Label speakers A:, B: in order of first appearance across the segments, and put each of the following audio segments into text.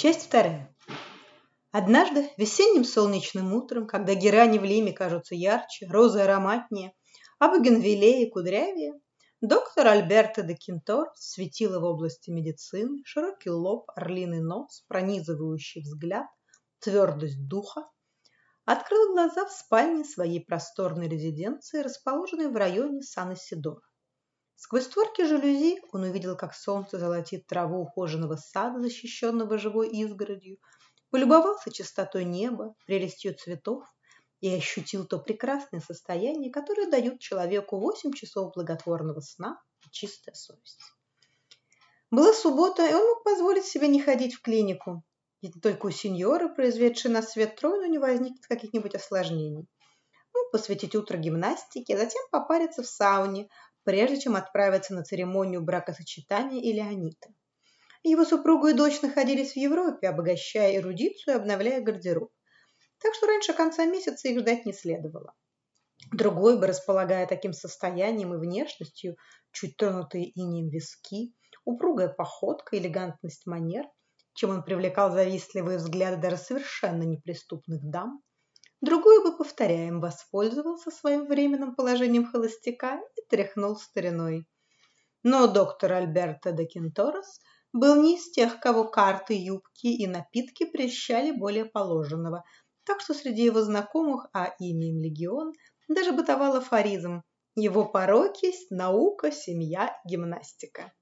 A: Часть вторая. Однажды весенним солнечным утром, когда герани в Лиме кажутся ярче, розы ароматнее, а бугенвиллеи кудрявее, доктор Альберто де Кинтор светила в области медицины, широкий лоб, орлиный нос, пронизывающий взгляд, твердость духа, открыл глаза в спальне своей просторной резиденции, расположенной в районе Сан-Исидора. Сквозь створки жалюзи он увидел, как солнце золотит траву ухоженного сада, защищенного живой изгородью, полюбовался чистотой неба, прелестью цветов и ощутил то прекрасное состояние, которое дает человеку 8 часов благотворного сна и чистая совесть. Была суббота, и он мог позволить себе не ходить в клинику, ведь только у сеньора, произведшей на свет тройну, не возникнет каких-нибудь осложнений. Ну, посвятить утро гимнастике, а затем попариться в сауне, прежде чем отправиться на церемонию бракосочетания или анита. Его супруга и дочь находились в Европе, обогащая эрудицию и обновляя гардероб. Так что раньше конца месяца их ждать не следовало. Другой бы, располагая таким состоянием и внешностью, чуть тронутые инеем виски, упругая походка, элегантность манер, чем он привлекал завистливые взгляды даже совершенно неприступных дам, Другой бы, повторяем, воспользовался своим временным положением холостяка и тряхнул стариной. Но доктор Альберто де Кенторос был не из тех, кого карты, юбки и напитки прельщали более положенного, так что среди его знакомых, а имя им легион, даже бытовал афоризм «Его пороки – наука, семья, гимнастика».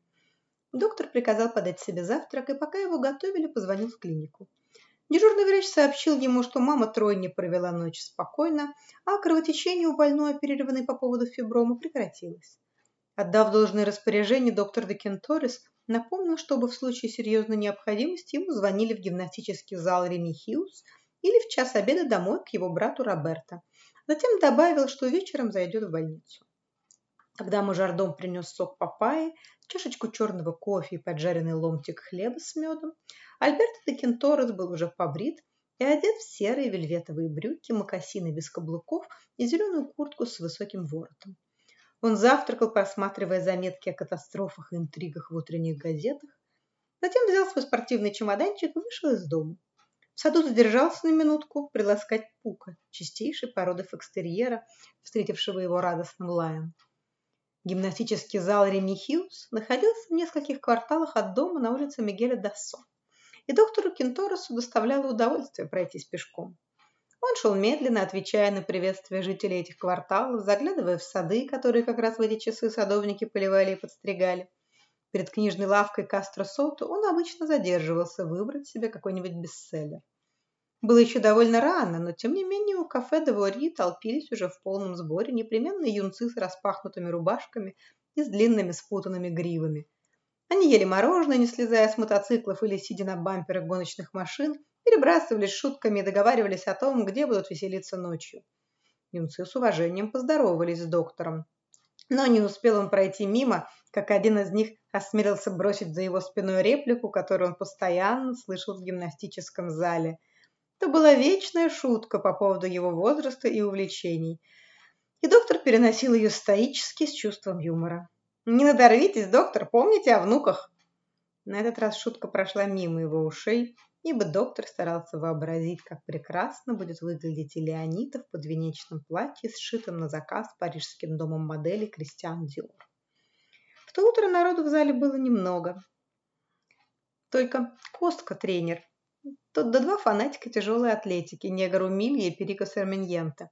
A: Доктор приказал подать себе завтрак, и пока его готовили, позвонил в клинику. Дежурный врач сообщил ему, что мама тройни провела ночь спокойно, а кровотечение у больной, оперированной по поводу фиброма, прекратилось. Отдав должное распоряжение, доктор Декенторис напомнил, чтобы в случае серьезной необходимости ему звонили в гимнастический зал Реми Хьюз или в час обеда домой к его брату Роберто. Затем добавил, что вечером зайдет в больницу. Когда мажордом принес сок папайи, чашечку черного кофе и поджаренный ломтик хлеба с медом, Альберто де Кенторес был уже побрит и одет в серые вельветовые брюки, мокасины без каблуков и зеленую куртку с высоким воротом. Он завтракал, просматривая заметки о катастрофах и интригах в утренних газетах. Затем взял свой спортивный чемоданчик и вышел из дома. В саду задержался на минутку приласкать пука, чистейшей породы фокстерьера, встретившего его радостным лаем. Гимнастический зал Реми Хьюз находился в нескольких кварталах от дома на улице Мигеля Дассо и доктору Кенторосу доставляло удовольствие пройтись пешком. Он шел медленно, отвечая на приветствия жителей этих кварталов, заглядывая в сады, которые как раз в эти часы садовники поливали и подстригали. Перед книжной лавкой Кастро Соту он обычно задерживался выбрать себе какой-нибудь бестселлер. Было еще довольно рано, но тем не менее у кафе Девори толпились уже в полном сборе непременные юнцы с распахнутыми рубашками и с длинными спутанными гривами. Они ели мороженое, не слезая с мотоциклов или сидя на бамперах гоночных машин, перебрасывались шутками и договаривались о том, где будут веселиться ночью. Юнцы с уважением поздоровались с доктором. Но не успел он пройти мимо, как один из них осмелился бросить за его спиной реплику, которую он постоянно слышал в гимнастическом зале. Это была вечная шутка по поводу его возраста и увлечений. И доктор переносил ее стоически с чувством юмора. Не надорвитесь, доктор, помните о внуках. На этот раз шутка прошла мимо его ушей, ибо доктор старался вообразить, как прекрасно будет выглядеть Леонита в подвенечном платье, сшитом на заказ парижским домом модели Кристиан Диор. В то утро народу в зале было немного. Только Костка тренер. Тут да два фанатика тяжелой атлетики, негр Умилья и Перико Серменьента.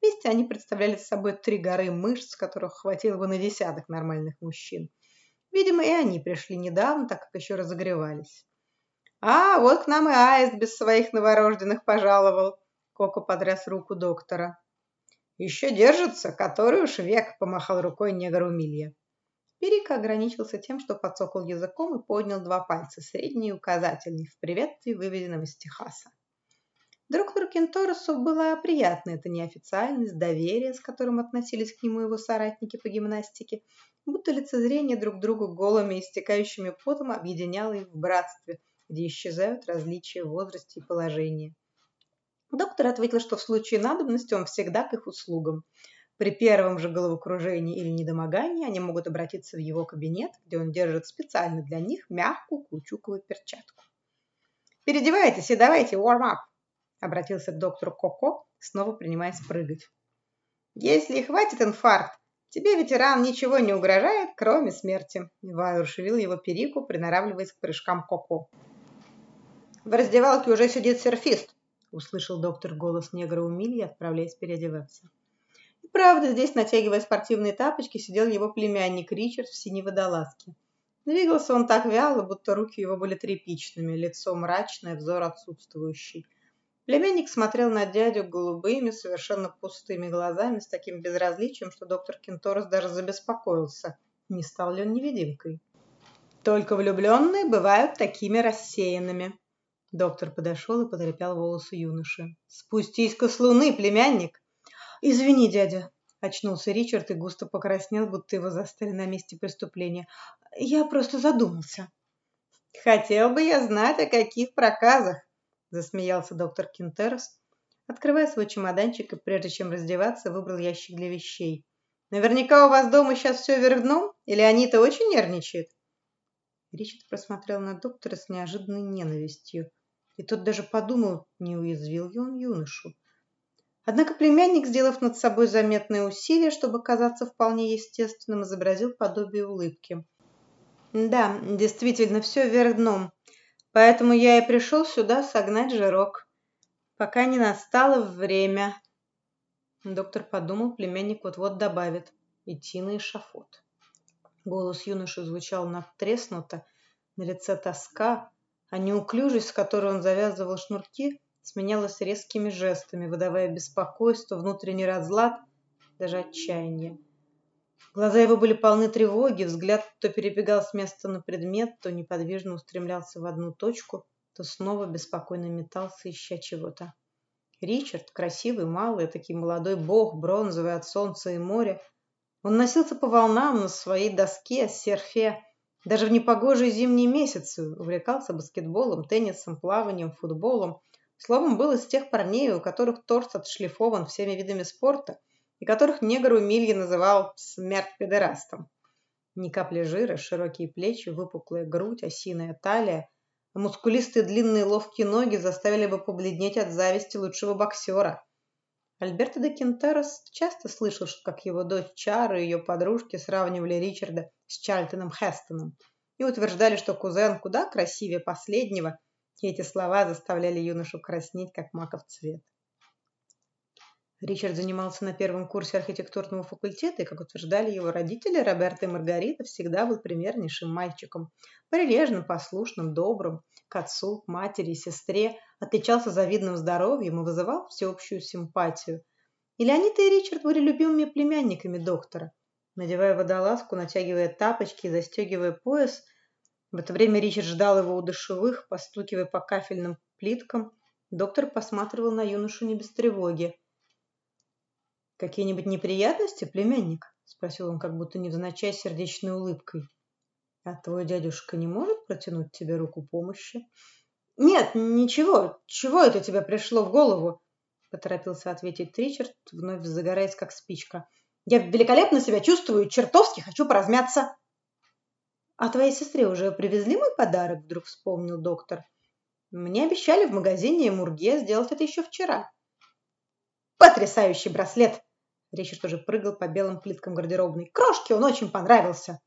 A: Вместе они представляли собой три горы мышц, которых хватило бы на десяток нормальных мужчин. Видимо, и они пришли недавно, так как еще разогревались. «А, вот к нам и аист без своих новорожденных пожаловал!» Коко подряс руку доктора. «Еще держится, который уж век!» – помахал рукой негр Умилья. Перика ограничился тем, что подсокал языком и поднял два пальца, средний и указательный, в приветствии, выведенном из Техаса. Доктору Кенторосу была приятна эта неофициальность, доверие, с которым относились к нему его соратники по гимнастике, будто лицезрение друг другу голыми и истекающими потом объединяло их в братстве, где исчезают различия в возрасте и положении. Доктор ответил, что в случае надобности он всегда к их услугам. При первом же головокружении или недомогании они могут обратиться в его кабинет, где он держит специально для них мягкую каучуковую перчатку. Переодевайтесь и давайте warm-up!» Обратился к доктору Коко, снова принимаясь прыгать. «Если хватит инфаркт, тебе, ветеран, ничего не угрожает, кроме смерти», воодушевил его Перику, приноравливаясь к прыжкам Коко. «В раздевалке уже сидит серфист», услышал доктор голос негра Умильи, отправляясь переодеваться. Правда, здесь, натягивая спортивные тапочки, сидел его племянник Ричард в синей водолазке. Двигался он так вяло, будто руки его были тряпичными, лицо мрачное, взор отсутствующий. Племянник смотрел на дядю голубыми, совершенно пустыми глазами, с таким безразличием, что доктор Кенторос даже забеспокоился, не стал ли он невидимкой. Только влюбленные бывают такими рассеянными. Доктор подошел и потрепал волосы юноши. «Спустись-ка с луны, племянник!» «Извини, дядя!» — очнулся Ричард и густо покраснел, будто его застали на месте преступления. Я просто задумался. Хотел бы я знать, о каких проказах, засмеялся доктор Кинтерс, открывая свой чемоданчик и прежде чем раздеваться, выбрал ящик для вещей. Наверняка у вас дома сейчас все вверх дном, или Анита очень нервничает? Ричард просмотрел на доктора с неожиданной ненавистью, и тот даже подумал, не уязвил ли он юношу. Однако племянник, сделав над собой заметное усилие, чтобы казаться вполне естественным, изобразил подобие улыбки. Да, действительно, все вверх дном. Поэтому я и пришел сюда согнать жирок. Пока не настало время. Доктор подумал, племянник вот-вот добавит. Идти на эшафот. Голос юноши звучал надтреснуто, на лице тоска, а неуклюжесть, с которой он завязывал шнурки, сменялась резкими жестами, выдавая беспокойство, внутренний разлад, даже отчаяние. Глаза его были полны тревоги, взгляд то перебегал с места на предмет, то неподвижно устремлялся в одну точку, то снова беспокойно метался, ища чего-то. Ричард, красивый, малый, такой молодой бог, бронзовый от солнца и моря, он носился по волнам на своей доске, серфе, даже в непогожие зимние месяцы увлекался баскетболом, теннисом, плаванием, футболом. Словом, был из тех парней, у которых торс отшлифован всеми видами спорта, и которых негр Умилья называл «смерть педерастом». Ни капли жира, широкие плечи, выпуклая грудь, осиная талия, а мускулистые длинные ловкие ноги заставили бы побледнеть от зависти лучшего боксера. Альберто де Кентерос часто слышал, как его дочь Чара и ее подружки сравнивали Ричарда с Чарльтоном Хестоном и утверждали, что кузен куда красивее последнего, и эти слова заставляли юношу краснеть, как маков цвет. Ричард занимался на первом курсе архитектурного факультета, и, как утверждали его родители, Роберто и Маргарита всегда был примернейшим мальчиком. Прилежным, послушным, добрым, к отцу, к матери и сестре, отличался завидным здоровьем и вызывал всеобщую симпатию. И Леонид и Ричард были любимыми племянниками доктора. Надевая водолазку, натягивая тапочки и застегивая пояс, в это время Ричард ждал его у душевых, постукивая по кафельным плиткам. Доктор посматривал на юношу не без тревоги. «Какие-нибудь неприятности, племянник?» — спросил он, как будто невзначай сердечной улыбкой. «А твой дядюшка не может протянуть тебе руку помощи?» «Нет, ничего. Чего это тебе пришло в голову?» — поторопился ответить Ричард, вновь загораясь, как спичка. «Я великолепно себя чувствую, чертовски хочу поразмяться!» «А твоей сестре уже привезли мой подарок?» — вдруг вспомнил доктор. «Мне обещали в магазине Мурге сделать это еще вчера». «Потрясающий браслет!» Ричард уже прыгал по белым плиткам гардеробной. Крошке он очень понравился.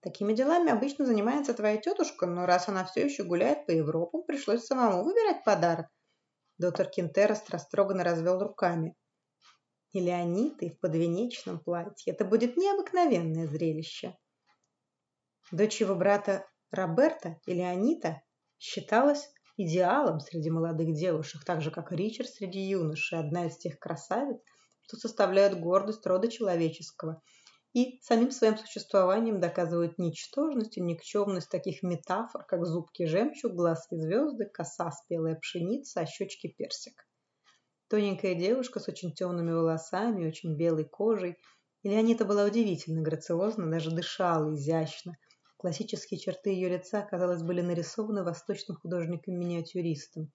A: Такими делами обычно занимается твоя тетушка, но раз она все еще гуляет по Европам, пришлось самому выбирать подарок. Доктор Кинтерос растроганно развел руками. И Леонид, и в подвенечном платье. Это будет необыкновенное зрелище. Дочь его брата Роберта, Леонита считалась идеалом среди молодых девушек, так же, как Ричард среди юношей, одна из тех красавиц, что составляют гордость рода человеческого и самим своим существованием доказывают ничтожность и никчемность таких метафор, как зубки жемчуг, глазки звезды, коса спелая пшеница, а щечки персик. Тоненькая девушка с очень темными волосами, очень белой кожей. И Леонита была удивительно грациозна, даже дышала изящно. Классические черты ее лица, казалось, были нарисованы восточным художником-миниатюристом.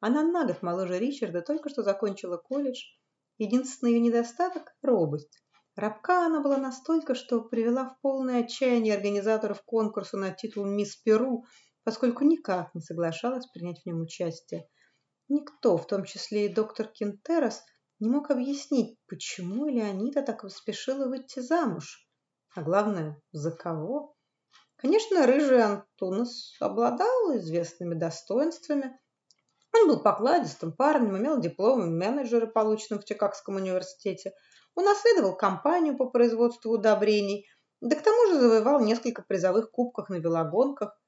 A: Она на год моложе Ричарда, только что закончила колледж – Единственный ее недостаток – робость. Рабка она была настолько, что привела в полное отчаяние организаторов конкурса на титул «Мисс Перу», поскольку никак не соглашалась принять в нем участие. Никто, в том числе и доктор Кинтерос, не мог объяснить, почему Леонида так спешила выйти замуж. А главное, за кого? Конечно, рыжий Антонос обладал известными достоинствами. Он был покладистым парнем, имел диплом менеджера, полученным в Чикагском университете, унаследовал компанию по производству удобрений, да к тому же завоевал несколько призовых кубков на велогонках.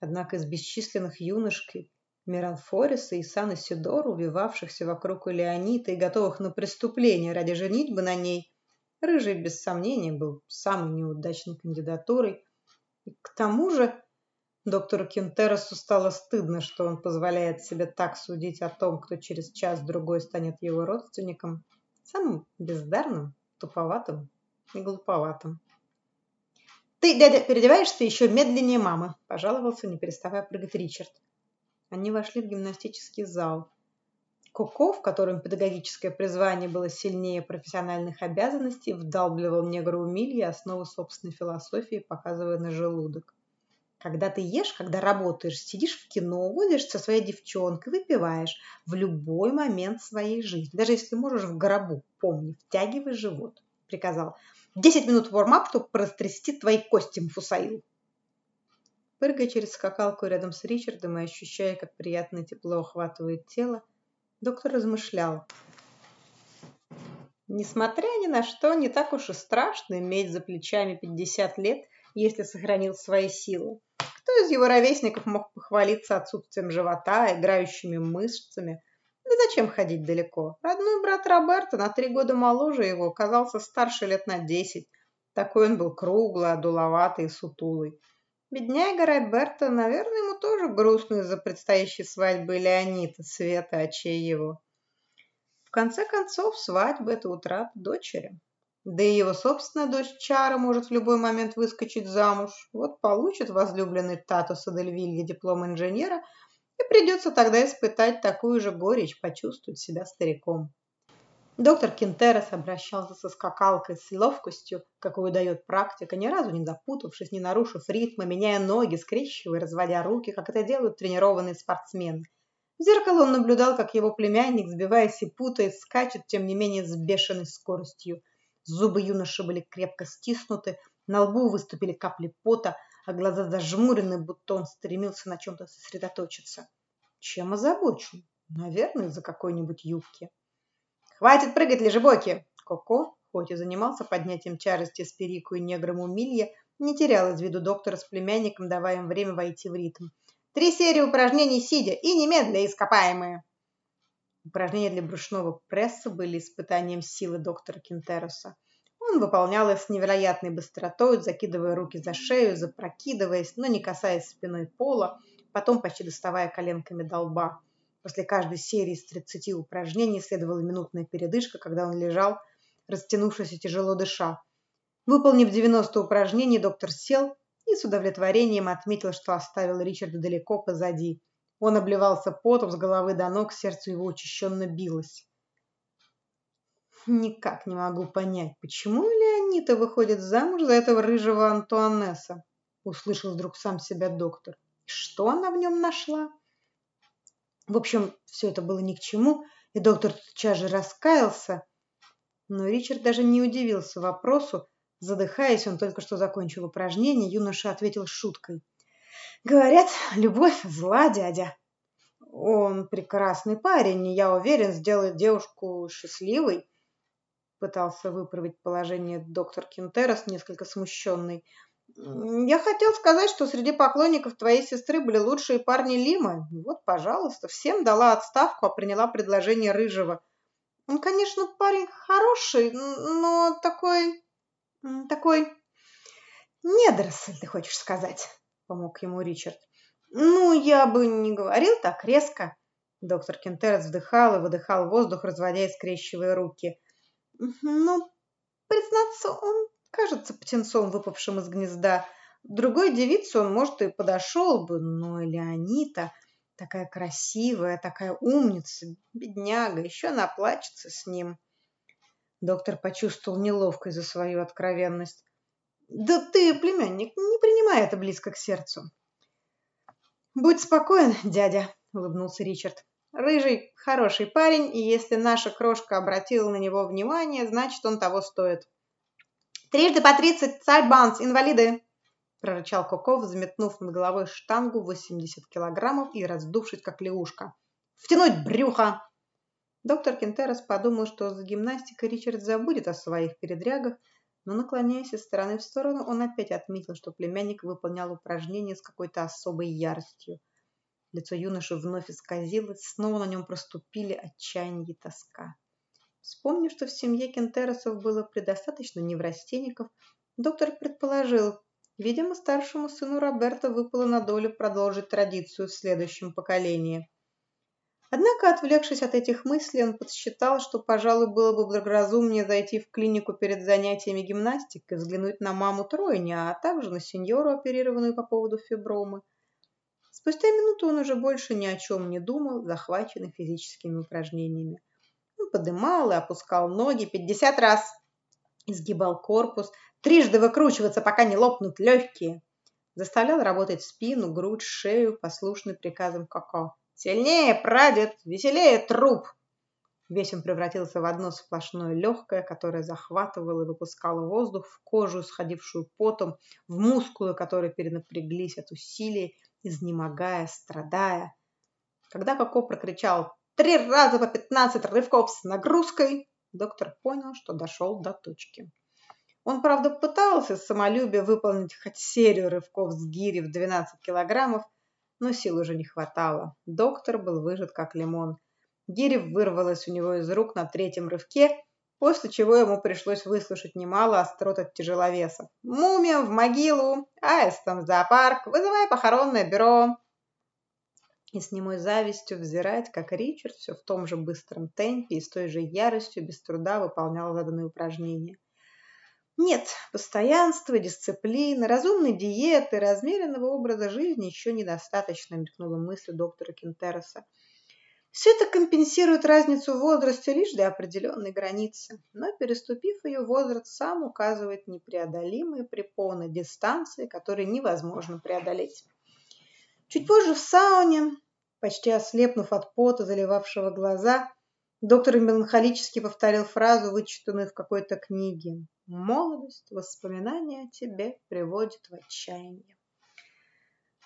A: Однако из бесчисленных юношей Миран Фориса и Сан Сидор, увивавшихся вокруг Леонита и готовых на преступление ради женитьбы на ней, Рыжий, без сомнения, был самой неудачной кандидатурой, и к тому же доктору Кентеросу стало стыдно, что он позволяет себе так судить о том, кто через час-другой станет его родственником, самым бездарным, туповатым и глуповатым. «Ты, дядя, переодеваешься еще медленнее мамы», – пожаловался, не переставая прыгать Ричард. Они вошли в гимнастический зал. Коко, в котором педагогическое призвание было сильнее профессиональных обязанностей, вдалбливал негру умилье основы собственной философии, показывая на желудок. Когда ты ешь, когда работаешь, сидишь в кино, водишь со своей девчонкой, выпиваешь в любой момент своей жизни. Даже если можешь в гробу, помни, втягивай живот, приказал. Десять минут вормап, чтобы растрясти твои кости, Мфусаил. Прыгая через скакалку рядом с Ричардом и ощущая, как приятное тепло охватывает тело, Доктор размышлял. Несмотря ни на что, не так уж и страшно иметь за плечами 50 лет, если сохранил свои силы. Кто из его ровесников мог похвалиться отсутствием живота, играющими мышцами? Да зачем ходить далеко? Родной брат Роберта на три года моложе его казался старше лет на десять. Такой он был круглый, одуловатый и сутулый. Бедняга Роберто, наверное, ему тоже грустно из-за предстоящей свадьбы Леонида, света очей его. В конце концов, свадьба – это утрата дочери. Да и его собственная дочь Чара может в любой момент выскочить замуж. Вот получит возлюбленный Тато Садельвилья диплом инженера, и придется тогда испытать такую же горечь, почувствовать себя стариком. Доктор Кинтерес обращался со скакалкой с ловкостью, какую дает практика, ни разу не запутавшись, не нарушив ритма, меняя ноги, скрещивая, разводя руки, как это делают тренированные спортсмены. В зеркало он наблюдал, как его племянник, сбиваясь и путаясь, скачет, тем не менее, с бешеной скоростью. Зубы юноши были крепко стиснуты, на лбу выступили капли пота, а глаза зажмурены, будто он стремился на чем-то сосредоточиться. Чем озабочен? Наверное, из-за какой-нибудь юбки. «Хватит прыгать, лежебоки!» Коко, хоть и занимался поднятием тяжести с перику и негром умилья, не терял из виду доктора с племянником, давая им время войти в ритм. «Три серии упражнений сидя и немедля ископаемые!» Упражнения для брюшного пресса были испытанием силы доктора Кинтероса. Он выполнял их с невероятной быстротой, закидывая руки за шею, запрокидываясь, но не касаясь спиной пола, потом почти доставая коленками до лба. После каждой серии из 30 упражнений следовала минутная передышка, когда он лежал, растянувшись и тяжело дыша. Выполнив 90 упражнений, доктор сел и с удовлетворением отметил, что оставил Ричарда далеко позади. Он обливался потом с головы до ног, сердце его учащенно билось. Никак не могу понять, почему Леонита выходит замуж за этого рыжего Антуанесса, услышал вдруг сам себя доктор. Что она в нем нашла? В общем, все это было ни к чему, и доктор сейчас же раскаялся. Но Ричард даже не удивился вопросу. Задыхаясь, он только что закончил упражнение, юноша ответил шуткой. «Говорят, любовь зла, дядя». «Он прекрасный парень, и я уверен, сделает девушку счастливой», пытался выправить положение доктор Кинтерос, несколько смущенный. Я хотел сказать, что среди поклонников твоей сестры были лучшие парни Лимы. Вот, пожалуйста, всем дала отставку, а приняла предложение Рыжего. Он, конечно, парень хороший, но такой... такой... недоросль, ты хочешь сказать, помог ему Ричард. Ну, я бы не говорил так резко. Доктор Кентерс вдыхал и выдыхал воздух, разводя и скрещивая руки. Ну, признаться, он кажется птенцом, выпавшим из гнезда. Другой девице он, может, и подошел бы, но Леонита такая красивая, такая умница, бедняга, еще она плачется с ним. Доктор почувствовал неловкость за свою откровенность. «Да ты, племянник, не принимай это близко к сердцу». будь спокоен дядя улыбнулся ричард рыжий хороший парень и если наша крошка обратила на него внимание значит он того стоит трижды по тридцать side bends инвалиды! прорычал коко взметнув над головой штангу восемьдесят килограммов и раздувшись как лягушка. Втянуть брюхо! Доктор кентерос подумал что за гимнастикой ричард забудет о своих передрягах но наклоняясь из стороны в сторону он опять отметил что племянник выполнял упражнение с какой-то особой яростью. Лицо юноши вновь исказилось снова на нем проступили отчаяние и тоска вспомнив что в семье кентеросов было предостаточно неврастенников доктор предположил видимо старшему сыну роберта выпало на долю продолжить традицию в следующем поколении Однако, отвлекшись от этих мыслей, он подсчитал, что, пожалуй, было бы благоразумнее зайти в клинику перед занятиями гимнастикой, взглянуть на маму тройни, а также на сеньору, оперированную по поводу фибромы. Спустя минуту он уже больше ни о чем не думал, захваченный физическими упражнениями. Подымал и опускал ноги пятьдесят раз, изгибал корпус, трижды выкручиваться, пока не лопнут легкие. Заставлял работать спину, грудь, шею, послушный приказам Коко. Сильнее, прадед, веселее, труп. Весь он превратился в одно сплошное легкое, которое захватывало и выпускало воздух в кожу, сходившую потом, в мускулы, которые перенапряглись от усилий, изнемогая, страдая. Когда Коко прокричал «Три раза по пятнадцать рывков с нагрузкой!», доктор понял, что дошел до точки. Он, правда, пытался с самолюбия выполнить хоть серию рывков с гири в 12 килограммов, но сил уже не хватало. Доктор был выжат как лимон. Гири вырвалась у него из рук на третьем рывке, после чего ему пришлось выслушать немало острот от тяжеловесов. «Мумиям в могилу! Аистом в зоопарк! Вызывай похоронное бюро!» И с немой завистью взирать, как Ричард все в том же быстром темпе и с той же яростью без труда выполнял заданные упражнения. Нет, постоянства, дисциплины, разумной диеты, размеренного образа жизни еще недостаточно, мелькнула мысль доктора Кентероса. Все это компенсирует разницу в возрасте лишь до определенной границы, но переступив ее, возраст сам указывает непреодолимые препоны дистанции, которые невозможно преодолеть. Чуть позже в сауне, почти ослепнув от пота, заливавшего глаза, доктор меланхолически повторил фразу, вычитанную в какой-то книге молодость, воспоминания о тебе приводят в отчаяние.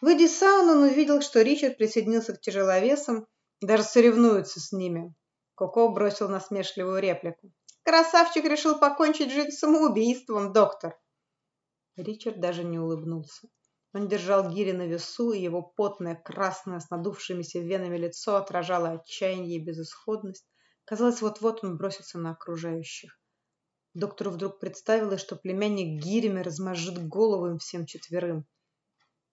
A: Выйдя из он увидел, что Ричард присоединился к тяжеловесам даже соревнуется с ними. Коко бросил насмешливую реплику. «Красавчик решил покончить жизнь самоубийством, доктор!» Ричард даже не улыбнулся. Он держал гири на весу, и его потное, красное, с надувшимися венами лицо отражало отчаяние и безысходность. Казалось, вот-вот он бросится на окружающих. Доктору вдруг представилось, что племянник Гирями размажет голову им всем четверым.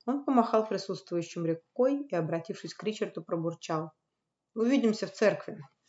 A: Он помахал присутствующим рекой и, обратившись к Ричарду, пробурчал. «Увидимся в церкви».